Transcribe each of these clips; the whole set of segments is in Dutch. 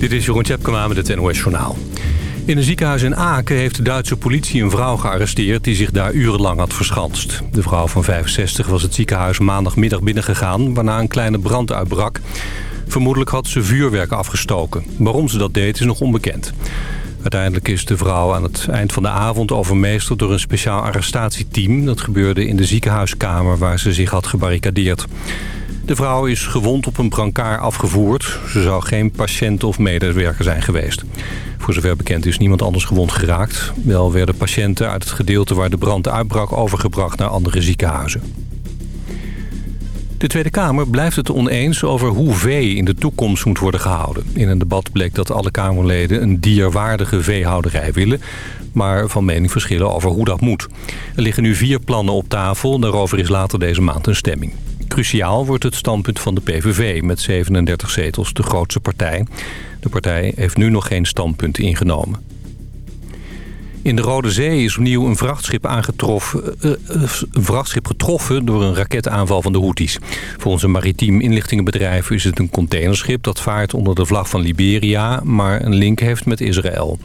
Dit is Jeroen Tjepkema met het NOS Journaal. In een ziekenhuis in Aken heeft de Duitse politie een vrouw gearresteerd... die zich daar urenlang had verschanst. De vrouw van 65 was het ziekenhuis maandagmiddag binnengegaan... waarna een kleine brand uitbrak. Vermoedelijk had ze vuurwerk afgestoken. Waarom ze dat deed is nog onbekend. Uiteindelijk is de vrouw aan het eind van de avond overmeesterd door een speciaal arrestatieteam. Dat gebeurde in de ziekenhuiskamer waar ze zich had gebarricadeerd. De vrouw is gewond op een brancard afgevoerd. Ze zou geen patiënt of medewerker zijn geweest. Voor zover bekend is niemand anders gewond geraakt. Wel werden patiënten uit het gedeelte waar de brand uitbrak overgebracht naar andere ziekenhuizen. De Tweede Kamer blijft het oneens over hoe vee in de toekomst moet worden gehouden. In een debat bleek dat alle Kamerleden een dierwaardige veehouderij willen... maar van mening verschillen over hoe dat moet. Er liggen nu vier plannen op tafel. Daarover is later deze maand een stemming. Cruciaal wordt het standpunt van de PVV met 37 zetels, de grootste partij. De partij heeft nu nog geen standpunt ingenomen. In de Rode Zee is opnieuw een vrachtschip, aangetroffen, uh, een vrachtschip getroffen door een raketaanval van de Houthis. Volgens een maritiem inlichtingenbedrijf is het een containerschip dat vaart onder de vlag van Liberia, maar een link heeft met Israël.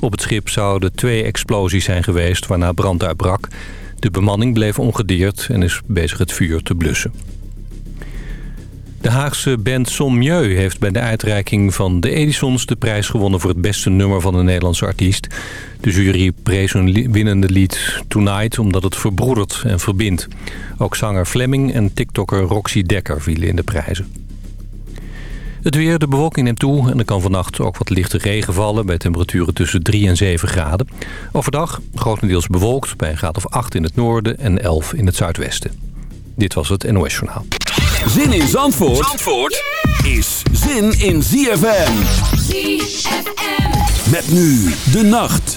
Op het schip zouden twee explosies zijn geweest waarna brand uitbrak. De bemanning bleef ongedeerd en is bezig het vuur te blussen. De Haagse band Sommieu heeft bij de uitreiking van de Edisons... de prijs gewonnen voor het beste nummer van een Nederlandse artiest. De jury prees hun winnende lied Tonight omdat het verbroedert en verbindt. Ook zanger Fleming en tiktoker Roxy Dekker vielen in de prijzen. Het weer, de bewolking neemt toe en er kan vannacht ook wat lichte regen vallen... bij temperaturen tussen 3 en 7 graden. Overdag grotendeels bewolkt bij een graad of 8 in het noorden en 11 in het zuidwesten. Dit was het NOS Journaal. Zin in Zandvoort, Zandvoort is zin in ZFM. ZFM. Met nu de nacht.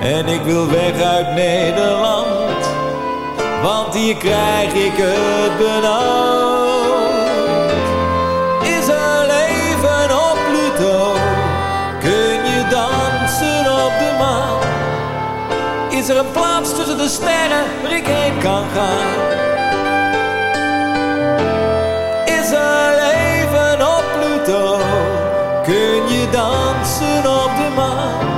En ik wil weg uit Nederland, want hier krijg ik het benauwd. Is er leven op Pluto? Kun je dansen op de maan? Is er een plaats tussen de sterren waar ik heen kan gaan? Is er leven op Pluto? Kun je dansen op de maan?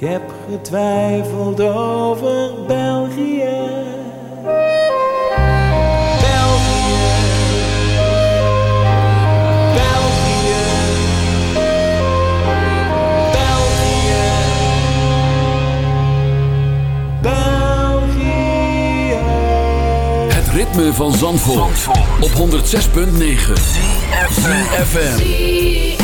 Ik heb getwijfeld over België. België. België. België. België. Het ritme van Zandvoort, op 106.9 FM.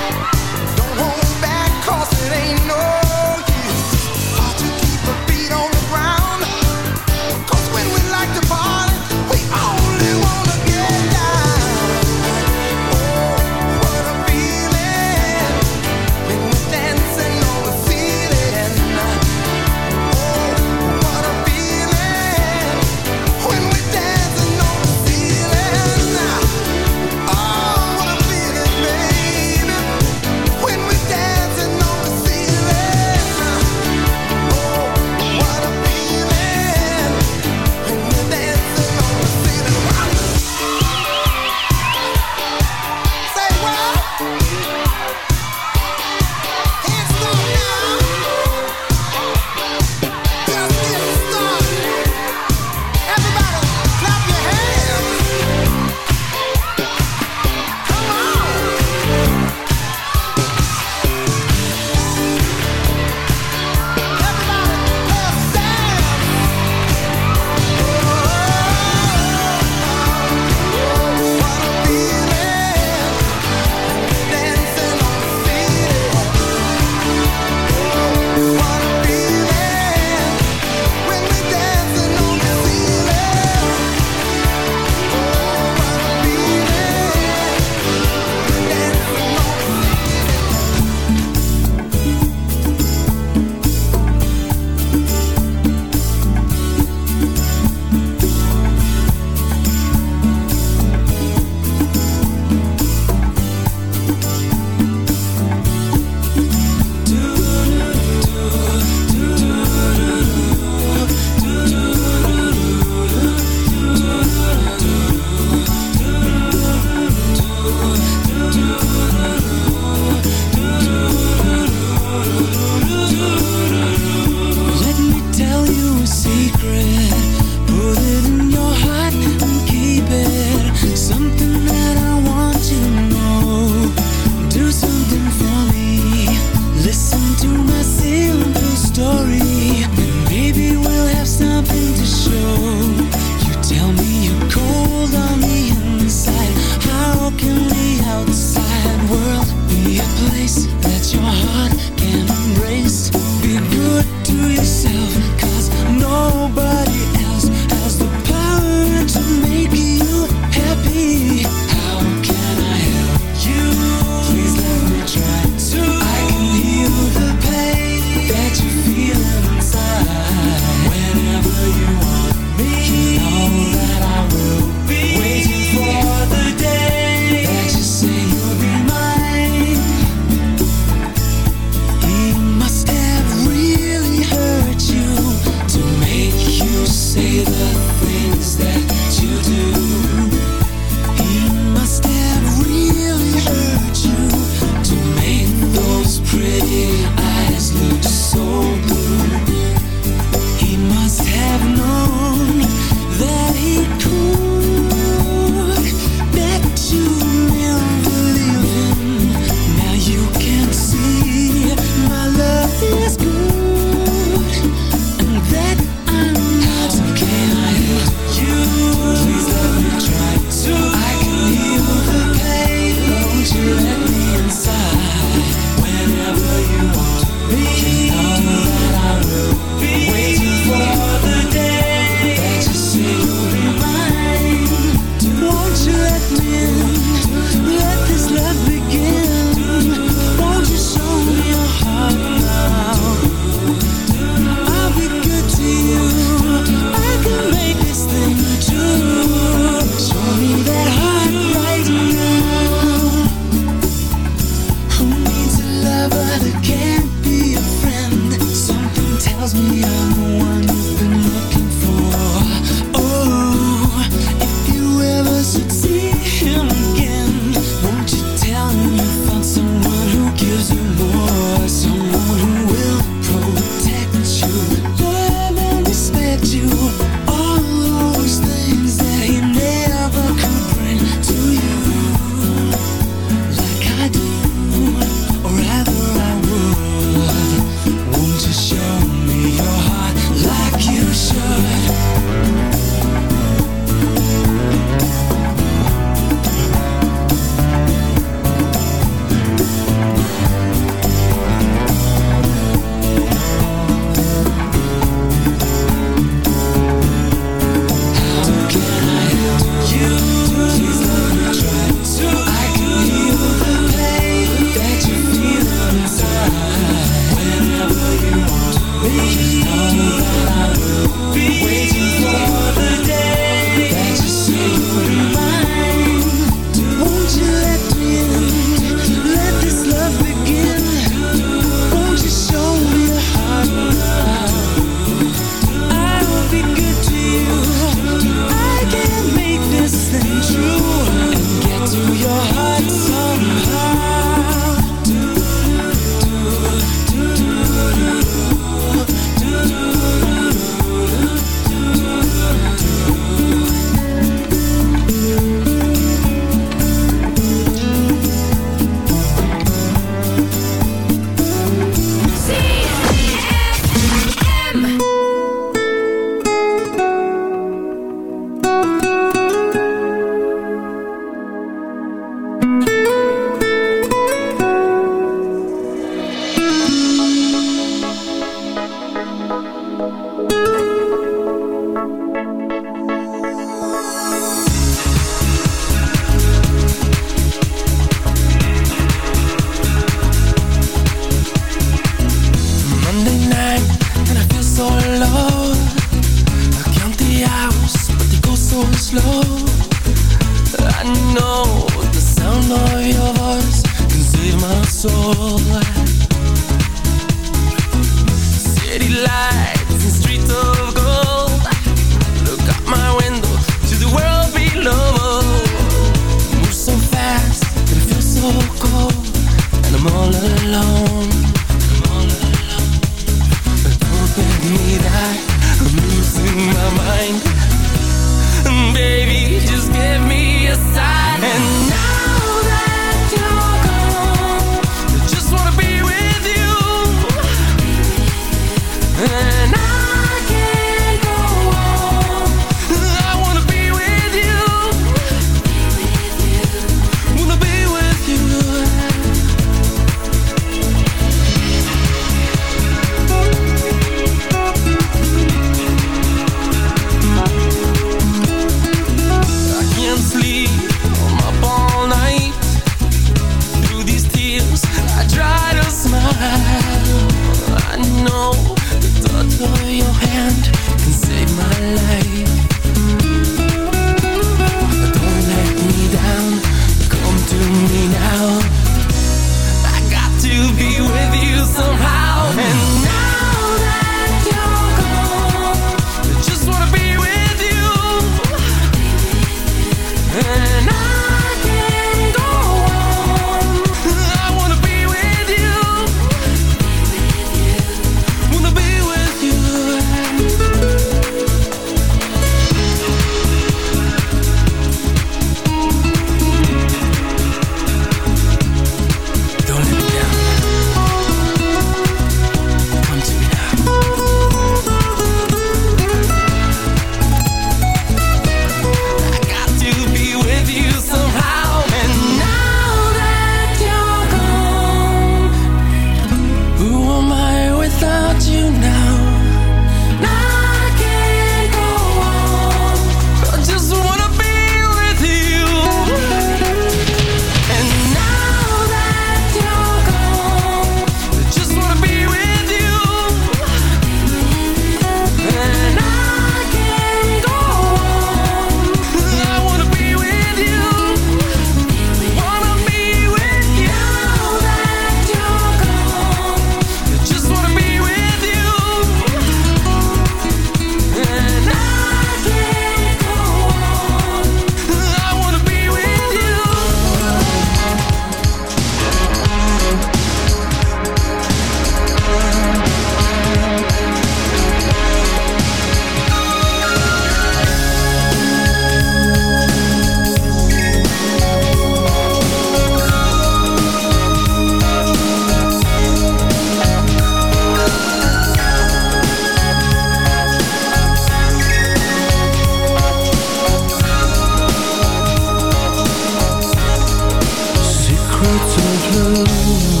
我走了